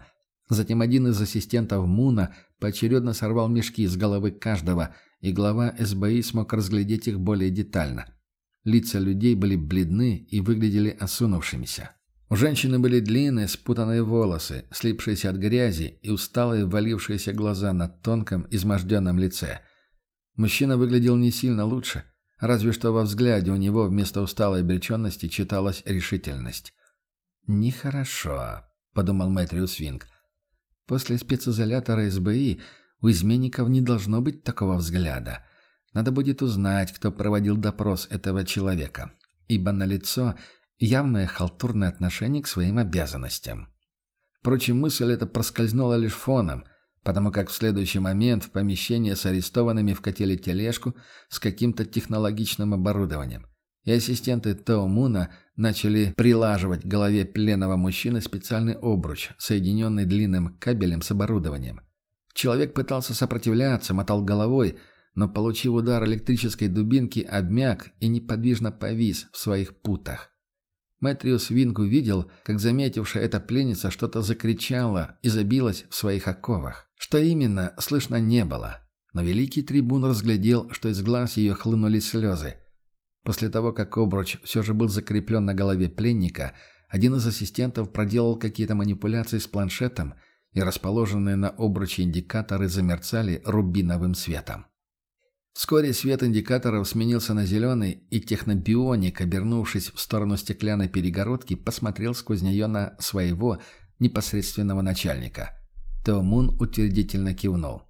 Затем один из ассистентов Муна поочередно сорвал мешки с головы каждого, и глава СБИ смог разглядеть их более детально – Лица людей были бледны и выглядели осунувшимися. У женщины были длинные спутанные волосы, слипшиеся от грязи и усталые валившиеся глаза на тонком, изможденном лице. Мужчина выглядел не сильно лучше, разве что во взгляде у него вместо усталой обреченности читалась решительность. «Нехорошо», — подумал Мэтриу Свинг. «После специзолятора СБИ у изменников не должно быть такого взгляда. Надо будет узнать, кто проводил допрос этого человека, ибо налицо явное халтурное отношение к своим обязанностям. Впрочем, мысль эта проскользнула лишь фоном, потому как в следующий момент в помещение с арестованными вкатили тележку с каким-то технологичным оборудованием, и ассистенты Тоумуна начали прилаживать к голове пленного мужчины специальный обруч, соединенный длинным кабелем с оборудованием. Человек пытался сопротивляться, мотал головой, но, получив удар электрической дубинки, обмяк и неподвижно повис в своих путах. Мэтриус Винг увидел, как заметившая эта пленница что-то закричала и забилась в своих оковах. Что именно, слышно не было. Но великий трибун разглядел, что из глаз ее хлынули слезы. После того, как обруч все же был закреплен на голове пленника, один из ассистентов проделал какие-то манипуляции с планшетом, и расположенные на обруче индикаторы замерцали рубиновым светом. Вскоре свет индикаторов сменился на зеленый, и технобионик, обернувшись в сторону стеклянной перегородки, посмотрел сквозь нее на своего непосредственного начальника. Теомун утвердительно кивнул.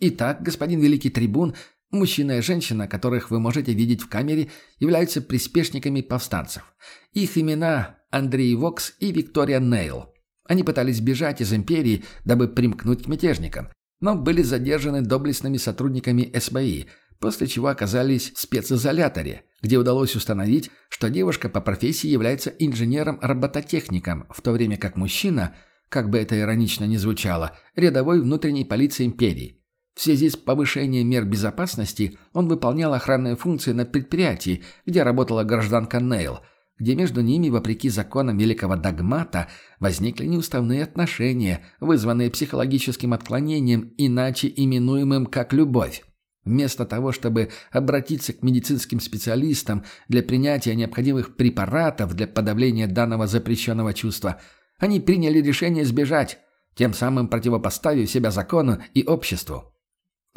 «Итак, господин Великий Трибун, мужчина и женщина, которых вы можете видеть в камере, являются приспешниками повстанцев. Их имена Андрей Вокс и Виктория Нейл. Они пытались бежать из империи, дабы примкнуть к мятежникам но были задержаны доблестными сотрудниками СБИ, после чего оказались в специзоляторе, где удалось установить, что девушка по профессии является инженером-робототехником, в то время как мужчина, как бы это иронично ни звучало, рядовой внутренней полиции империи. В связи с повышением мер безопасности он выполнял охранные функции на предприятии, где работала гражданка Нейл – где между ними, вопреки законам великого догмата, возникли неуставные отношения, вызванные психологическим отклонением, иначе именуемым как любовь. Вместо того, чтобы обратиться к медицинским специалистам для принятия необходимых препаратов для подавления данного запрещенного чувства, они приняли решение сбежать, тем самым противопоставив себя закону и обществу.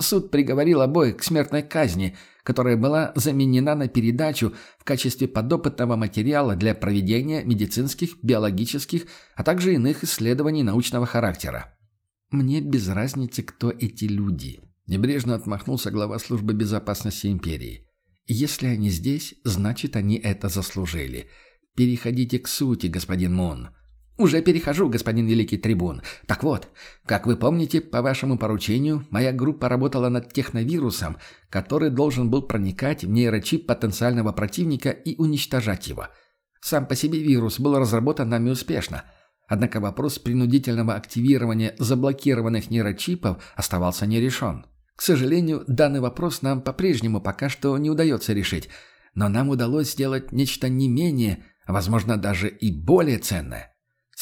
Суд приговорил обоих к смертной казни – которая была заменена на передачу в качестве подопытного материала для проведения медицинских, биологических, а также иных исследований научного характера. «Мне без разницы, кто эти люди», – небрежно отмахнулся глава службы безопасности империи. «Если они здесь, значит, они это заслужили. Переходите к сути, господин Мун». «Уже перехожу, господин Великий Трибун. Так вот, как вы помните, по вашему поручению, моя группа работала над техновирусом, который должен был проникать в нейрочип потенциального противника и уничтожать его. Сам по себе вирус был разработан нами успешно. Однако вопрос принудительного активирования заблокированных нейрочипов оставался нерешен. К сожалению, данный вопрос нам по-прежнему пока что не удается решить, но нам удалось сделать нечто не менее, возможно даже и более ценное.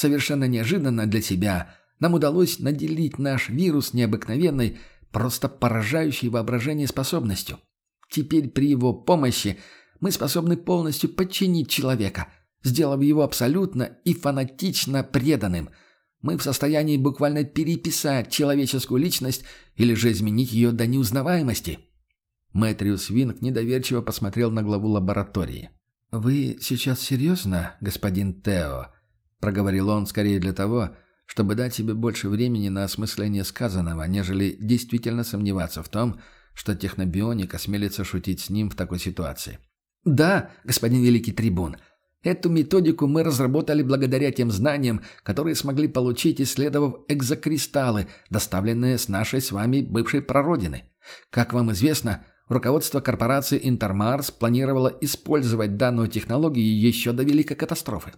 Совершенно неожиданно для себя нам удалось наделить наш вирус необыкновенной, просто поражающей воображение способностью. Теперь при его помощи мы способны полностью подчинить человека, сделав его абсолютно и фанатично преданным. Мы в состоянии буквально переписать человеческую личность или же изменить ее до неузнаваемости. Мэтриус Винг недоверчиво посмотрел на главу лаборатории. «Вы сейчас серьезно, господин Тео?» Проговорил он скорее для того, чтобы дать себе больше времени на осмысление сказанного, нежели действительно сомневаться в том, что технобионик осмелится шутить с ним в такой ситуации. «Да, господин Великий Трибун, эту методику мы разработали благодаря тем знаниям, которые смогли получить, исследовав экзокристаллы, доставленные с нашей с вами бывшей прародины. Как вам известно, руководство корпорации «Интермарс» планировало использовать данную технологию еще до Великой катастрофы.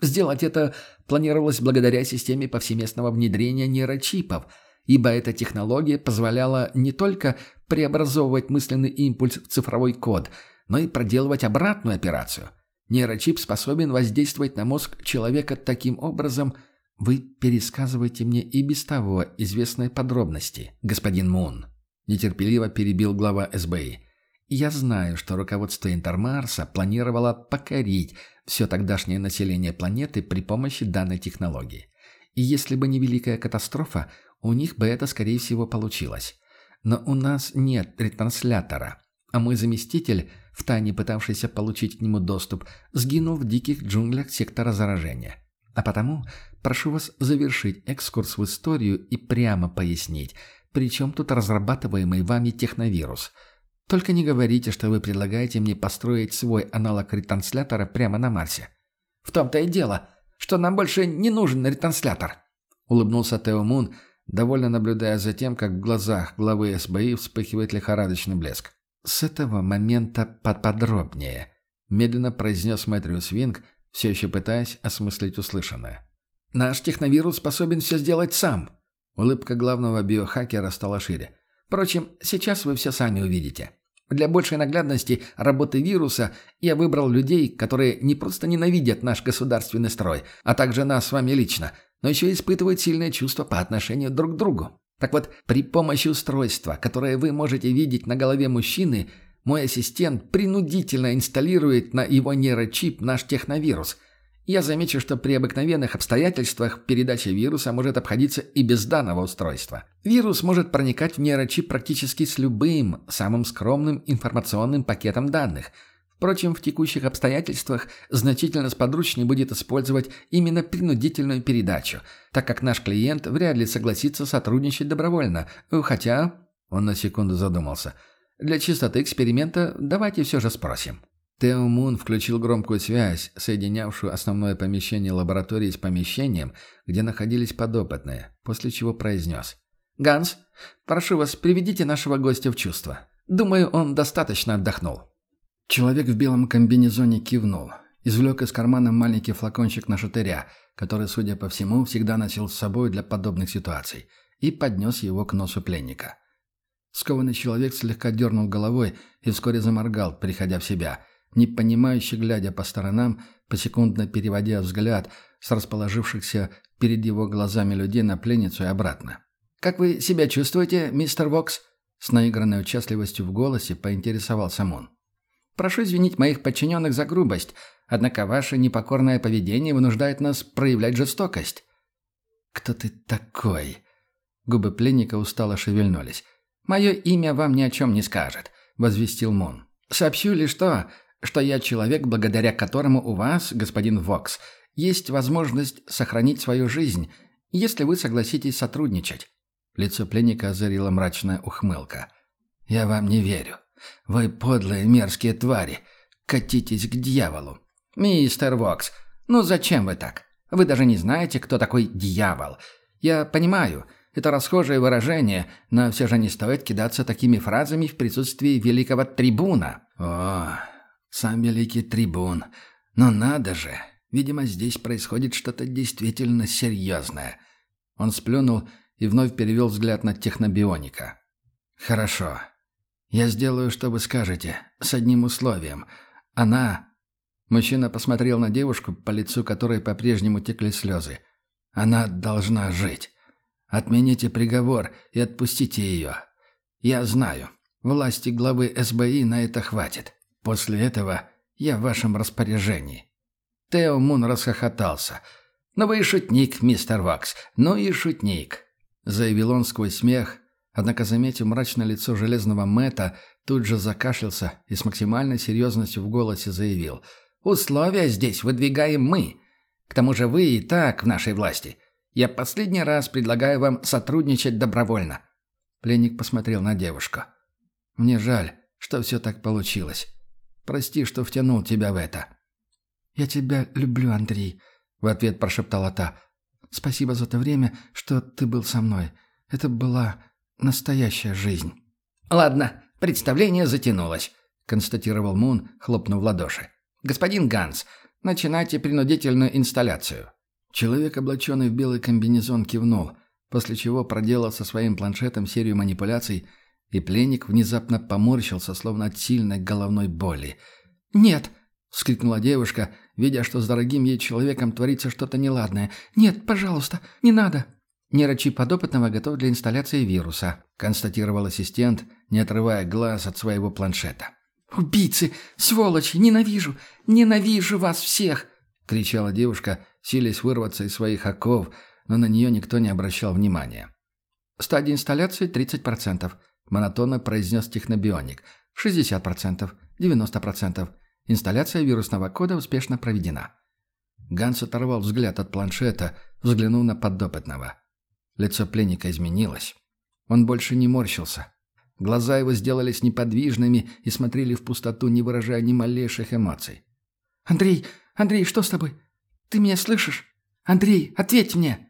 Сделать это планировалось благодаря системе повсеместного внедрения нейрочипов, ибо эта технология позволяла не только преобразовывать мысленный импульс в цифровой код, но и проделывать обратную операцию. Нейрочип способен воздействовать на мозг человека таким образом, вы пересказываете мне и без того известные подробности, господин Мун. Нетерпеливо перебил глава СБИ. Я знаю, что руководство Интермарса планировало покорить все тогдашнее население планеты при помощи данной технологии. И если бы не великая катастрофа, у них бы это, скорее всего, получилось. Но у нас нет ретранслятора, а мой заместитель, втайне пытавшийся получить к нему доступ, сгинул в диких джунглях сектора заражения. А потому прошу вас завершить экскурс в историю и прямо пояснить, при чем тут разрабатываемый вами техновирус. Только не говорите, что вы предлагаете мне построить свой аналог ретранслятора прямо на Марсе. В том-то и дело, что нам больше не нужен ретранслятор, улыбнулся Тео Мун, довольно наблюдая за тем, как в глазах главы СБИ вспыхивает лихорадочный блеск. «С этого момента подробнее», — медленно произнес Мэтриус Винг, все еще пытаясь осмыслить услышанное. «Наш техновирус способен все сделать сам». Улыбка главного биохакера стала шире. «Впрочем, сейчас вы все сами увидите. Для большей наглядности работы вируса я выбрал людей, которые не просто ненавидят наш государственный строй, а также нас с вами лично, но еще испытывают сильные чувства по отношению друг к другу. Так вот, при помощи устройства, которое вы можете видеть на голове мужчины, мой ассистент принудительно инсталирует на его нейрочип наш техновирус. Я замечу, что при обыкновенных обстоятельствах передача вируса может обходиться и без данного устройства. Вирус может проникать в нейрочип практически с любым, самым скромным информационным пакетом данных – Впрочем, в текущих обстоятельствах значительно сподручнее будет использовать именно принудительную передачу, так как наш клиент вряд ли согласится сотрудничать добровольно, хотя... Он на секунду задумался. Для чистоты эксперимента давайте все же спросим. Тео Мун включил громкую связь, соединявшую основное помещение лаборатории с помещением, где находились подопытные, после чего произнес. «Ганс, прошу вас, приведите нашего гостя в чувство. Думаю, он достаточно отдохнул». Человек в белом комбинезоне кивнул. Извлек из кармана маленький флакончик на шатыря, который, судя по всему, всегда носил с собой для подобных ситуаций, и поднес его к носу пленника. Скованный человек слегка дернул головой и вскоре заморгал, приходя в себя, непонимающе глядя по сторонам, посекундно переводя взгляд с расположившихся перед его глазами людей на пленницу и обратно. «Как вы себя чувствуете, мистер Вокс?» С наигранной участливостью в голосе поинтересовался Мон. Прошу извинить моих подчиненных за грубость, однако ваше непокорное поведение вынуждает нас проявлять жестокость». «Кто ты такой?» Губы пленника устало шевельнулись. «Мое имя вам ни о чем не скажет», — возвестил Мун. «Сообщу лишь то, что я человек, благодаря которому у вас, господин Вокс, есть возможность сохранить свою жизнь, если вы согласитесь сотрудничать». Лицо пленника озарила мрачная ухмылка. «Я вам не верю. Вы подлые мерзкие твари. Катитесь к дьяволу. Мистер Вокс, ну зачем вы так? Вы даже не знаете, кто такой дьявол. Я понимаю, это расхожее выражение, но все же не стоит кидаться такими фразами в присутствии великого трибуна. О, сам великий трибун. Но надо же. Видимо, здесь происходит что-то действительно серьезное. Он сплюнул и вновь перевел взгляд на технобионика. «Хорошо. «Я сделаю, что вы скажете, с одним условием. Она...» Мужчина посмотрел на девушку, по лицу которой по-прежнему текли слезы. «Она должна жить. Отмените приговор и отпустите ее. Я знаю, власти главы СБИ на это хватит. После этого я в вашем распоряжении». Тео Мун расхохотался. «Ну вы и шутник, мистер Вакс, ну и шутник», — заявил он сквозь смех, Однако, заметив мрачное лицо железного Мэта, тут же закашлялся и с максимальной серьезностью в голосе заявил. «Условия здесь выдвигаем мы. К тому же вы и так в нашей власти. Я последний раз предлагаю вам сотрудничать добровольно». Пленник посмотрел на девушку. «Мне жаль, что все так получилось. Прости, что втянул тебя в это». «Я тебя люблю, Андрей», — в ответ прошептала та. «Спасибо за то время, что ты был со мной. Это была настоящая жизнь». «Ладно, представление затянулось», — констатировал Мун, хлопнув в ладоши. «Господин Ганс, начинайте принудительную инсталляцию». Человек, облаченный в белый комбинезон, кивнул, после чего проделал со своим планшетом серию манипуляций, и пленник внезапно поморщился, словно от сильной головной боли. «Нет!» — вскрикнула девушка, видя, что с дорогим ей человеком творится что-то неладное. «Нет, пожалуйста, не надо!» «Нейрочип подопытного готов для инсталляции вируса», констатировал ассистент, не отрывая глаз от своего планшета. «Убийцы! Сволочи! Ненавижу! Ненавижу вас всех!» — кричала девушка, силясь вырваться из своих оков, но на нее никто не обращал внимания. «Стадия инсталляции 30%, — монотонно произнес технобионик. «60%, 90%. Инсталляция вирусного кода успешно проведена». Ганс оторвал взгляд от планшета, взглянув на подопытного. Лицо пленника изменилось. Он больше не морщился. Глаза его сделались неподвижными и смотрели в пустоту, не выражая ни малейших эмоций. «Андрей, Андрей, что с тобой? Ты меня слышишь? Андрей, ответь мне!»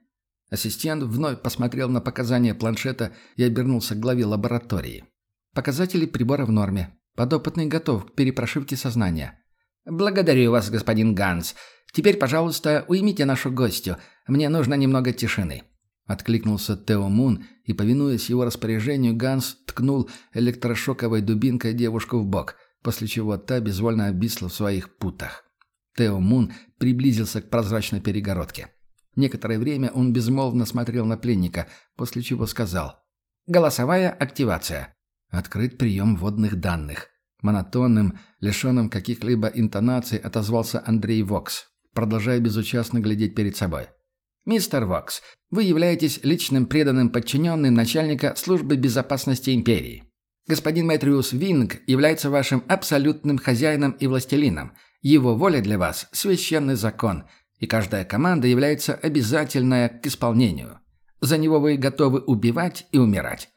Ассистент вновь посмотрел на показания планшета и обернулся к главе лаборатории. «Показатели прибора в норме. Подопытный готов к перепрошивке сознания». «Благодарю вас, господин Ганс. Теперь, пожалуйста, уймите нашу гостью. Мне нужно немного тишины». Откликнулся Тео Мун, и, повинуясь его распоряжению, Ганс ткнул электрошоковой дубинкой девушку в бок, после чего та безвольно обвисла в своих путах. Тео Мун приблизился к прозрачной перегородке. Некоторое время он безмолвно смотрел на пленника, после чего сказал «Голосовая активация». Открыт прием вводных данных. Монотонным, лишенным каких-либо интонаций отозвался Андрей Вокс, продолжая безучастно глядеть перед собой. «Мистер Вокс, вы являетесь личным преданным подчиненным начальника службы безопасности империи. Господин Мэтриус Винг является вашим абсолютным хозяином и властелином. Его воля для вас – священный закон, и каждая команда является обязательная к исполнению. За него вы готовы убивать и умирать».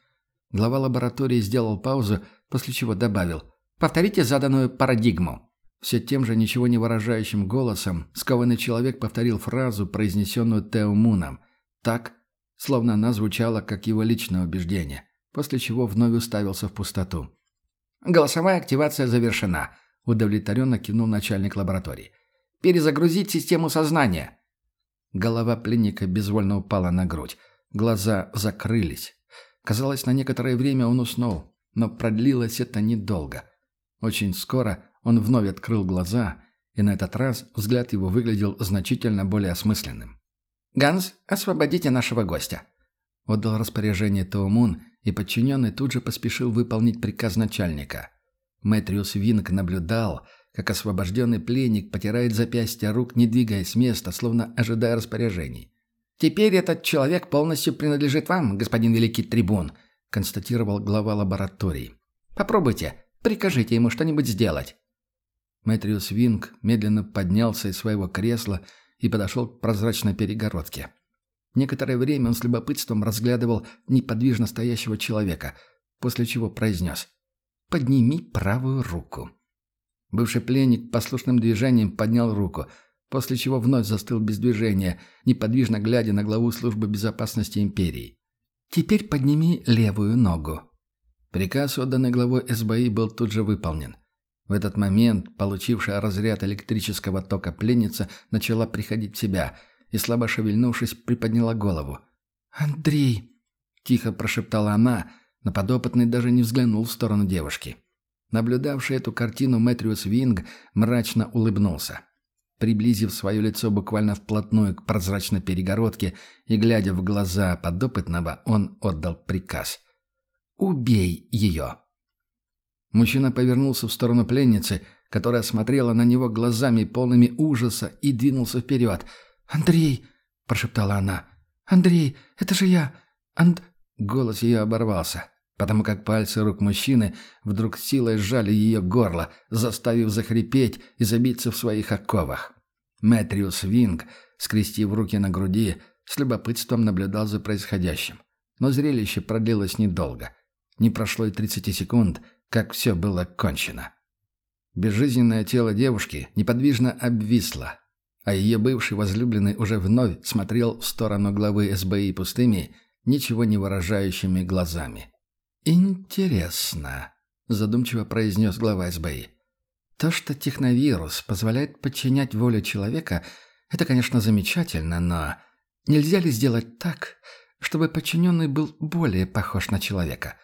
Глава лаборатории сделал паузу, после чего добавил «Повторите заданную парадигму». Все тем же ничего не выражающим голосом скованный человек повторил фразу, произнесенную Тео Муном, так, словно она звучала как его личное убеждение, после чего вновь уставился в пустоту. «Голосовая активация завершена», — удовлетворенно кивнул начальник лаборатории. «Перезагрузить систему сознания». Голова пленника безвольно упала на грудь. Глаза закрылись. Казалось, на некоторое время он уснул, но продлилось это недолго. Очень скоро он вновь открыл глаза, и на этот раз взгляд его выглядел значительно более осмысленным. «Ганс, освободите нашего гостя!» Отдал распоряжение Тоумун, и подчиненный тут же поспешил выполнить приказ начальника. Мэтриус Винг наблюдал, как освобожденный пленник потирает запястья рук, не двигаясь с места, словно ожидая распоряжений. «Теперь этот человек полностью принадлежит вам, господин Великий Трибун», констатировал глава лаборатории. «Попробуйте, прикажите ему что-нибудь сделать». Мэтриус Винг медленно поднялся из своего кресла и подошел к прозрачной перегородке. Некоторое время он с любопытством разглядывал неподвижно стоящего человека, после чего произнес «Подними правую руку». Бывший пленник послушным движением поднял руку, после чего вновь застыл без движения, неподвижно глядя на главу службы безопасности империи. «Теперь подними левую ногу». Приказ, отданный главой СБИ, был тут же выполнен. В этот момент получившая разряд электрического тока пленница начала приходить в себя и, слабо шевельнувшись, приподняла голову. «Андрей!» – тихо прошептала она, но подопытный даже не взглянул в сторону девушки. Наблюдавший эту картину Мэтриус Винг мрачно улыбнулся. Приблизив свое лицо буквально вплотную к прозрачной перегородке и глядя в глаза подопытного, он отдал приказ. «Убей ее!» Мужчина повернулся в сторону пленницы, которая смотрела на него глазами полными ужаса и двинулся вперед. «Андрей!» – прошептала она. «Андрей, это же я! Анд...» Голос ее оборвался, потому как пальцы рук мужчины вдруг силой сжали ее горло, заставив захрипеть и забиться в своих оковах. Мэтриус Винг, скрестив руки на груди, с любопытством наблюдал за происходящим. Но зрелище продлилось недолго. Не прошло и 30 секунд, как все было кончено. Безжизненное тело девушки неподвижно обвисло, а ее бывший возлюбленный уже вновь смотрел в сторону главы СБИ пустыми, ничего не выражающими глазами. «Интересно», – задумчиво произнес глава СБИ. «То, что техновирус позволяет подчинять волю человека, это, конечно, замечательно, но нельзя ли сделать так, чтобы подчиненный был более похож на человека?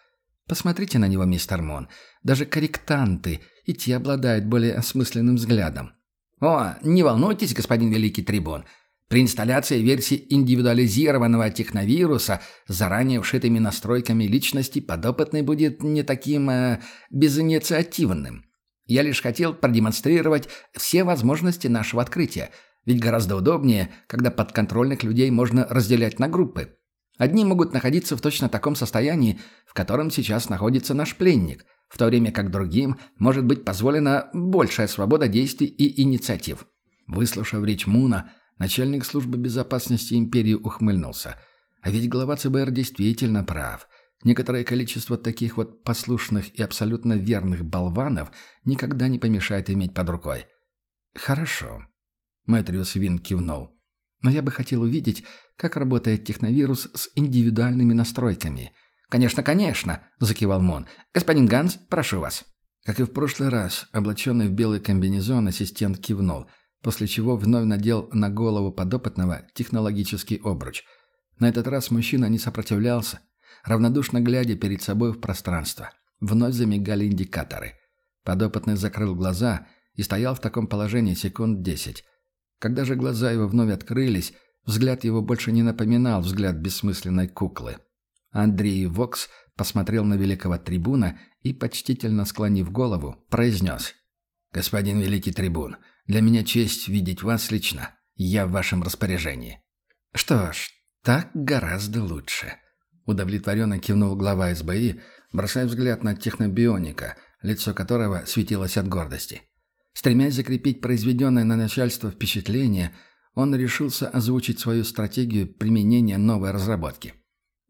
Посмотрите на него, мистер Мон. Даже корректанты и те обладают более осмысленным взглядом. О, не волнуйтесь, господин Великий Трибун. При инсталляции версии индивидуализированного техновируса с заранее вшитыми настройками личности подопытный будет не таким э, безинициативным. Я лишь хотел продемонстрировать все возможности нашего открытия, ведь гораздо удобнее, когда подконтрольных людей можно разделять на группы. Одни могут находиться в точно таком состоянии, в котором сейчас находится наш пленник, в то время как другим может быть позволена большая свобода действий и инициатив. Выслушав речь Муна, начальник службы безопасности империи ухмыльнулся. А ведь глава ЦБР действительно прав. Некоторое количество таких вот послушных и абсолютно верных болванов никогда не помешает иметь под рукой. «Хорошо», — Мэтриус Вин кивнул. «Но я бы хотел увидеть, как работает техновирус с индивидуальными настройками. «Конечно, конечно!» – закивал Мон. «Господин Ганс, прошу вас». Как и в прошлый раз, облаченный в белый комбинезон, ассистент кивнул, после чего вновь надел на голову подопытного технологический обруч. На этот раз мужчина не сопротивлялся, равнодушно глядя перед собой в пространство. Вновь замигали индикаторы. Подопытный закрыл глаза и стоял в таком положении секунд десять. Когда же глаза его вновь открылись, Взгляд его больше не напоминал взгляд бессмысленной куклы. Андрей Вокс посмотрел на великого трибуна и, почтительно склонив голову, произнес. «Господин великий трибун, для меня честь видеть вас лично. Я в вашем распоряжении». «Что ж, так гораздо лучше», — удовлетворенно кивнул глава СБИ, бросая взгляд на технобионика, лицо которого светилось от гордости. Стремясь закрепить произведенное на начальство впечатление — он решился озвучить свою стратегию применения новой разработки.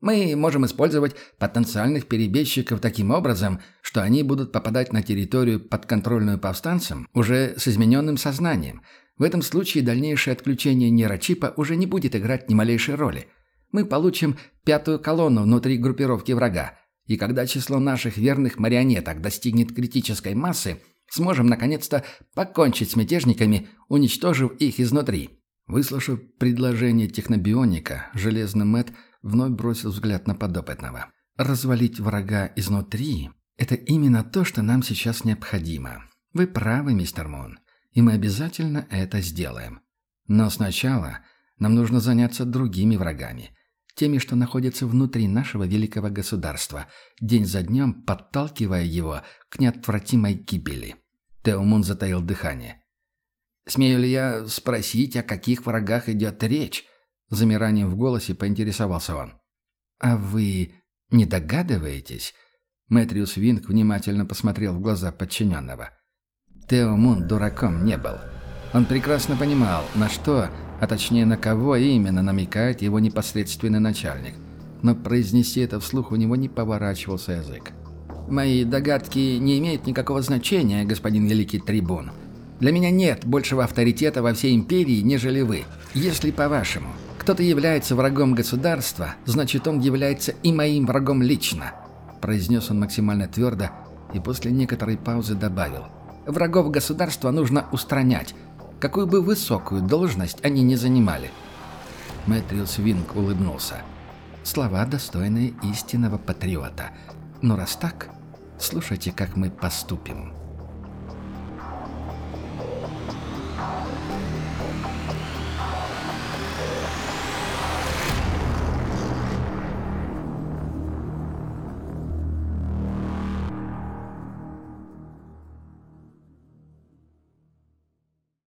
Мы можем использовать потенциальных перебежчиков таким образом, что они будут попадать на территорию, подконтрольную повстанцам, уже с измененным сознанием. В этом случае дальнейшее отключение нейрочипа уже не будет играть ни малейшей роли. Мы получим пятую колонну внутри группировки врага, и когда число наших верных марионеток достигнет критической массы, сможем наконец-то покончить с мятежниками, уничтожив их изнутри. Выслушав предложение технобионика, Железный Мэт вновь бросил взгляд на подопытного. «Развалить врага изнутри – это именно то, что нам сейчас необходимо. Вы правы, мистер Мун, и мы обязательно это сделаем. Но сначала нам нужно заняться другими врагами, теми, что находятся внутри нашего великого государства, день за днем подталкивая его к неотвратимой гибели». Теомун затаил дыхание. «Смею ли я спросить, о каких врагах идет речь?» Замиранием в голосе поинтересовался он. «А вы не догадываетесь?» Мэтриус Винг внимательно посмотрел в глаза подчиненного. Тео Мун дураком не был. Он прекрасно понимал, на что, а точнее на кого именно намекает его непосредственный начальник. Но произнести это вслух у него не поворачивался язык. «Мои догадки не имеют никакого значения, господин Великий Трибун», для меня нет большего авторитета во всей империи, нежели вы. Если, по-вашему, кто-то является врагом государства, значит, он является и моим врагом лично», – произнес он максимально твердо и после некоторой паузы добавил. «Врагов государства нужно устранять, какую бы высокую должность они ни занимали». Мэтриус Винг улыбнулся. Слова, достойные истинного патриота. Но раз так, слушайте, как мы поступим».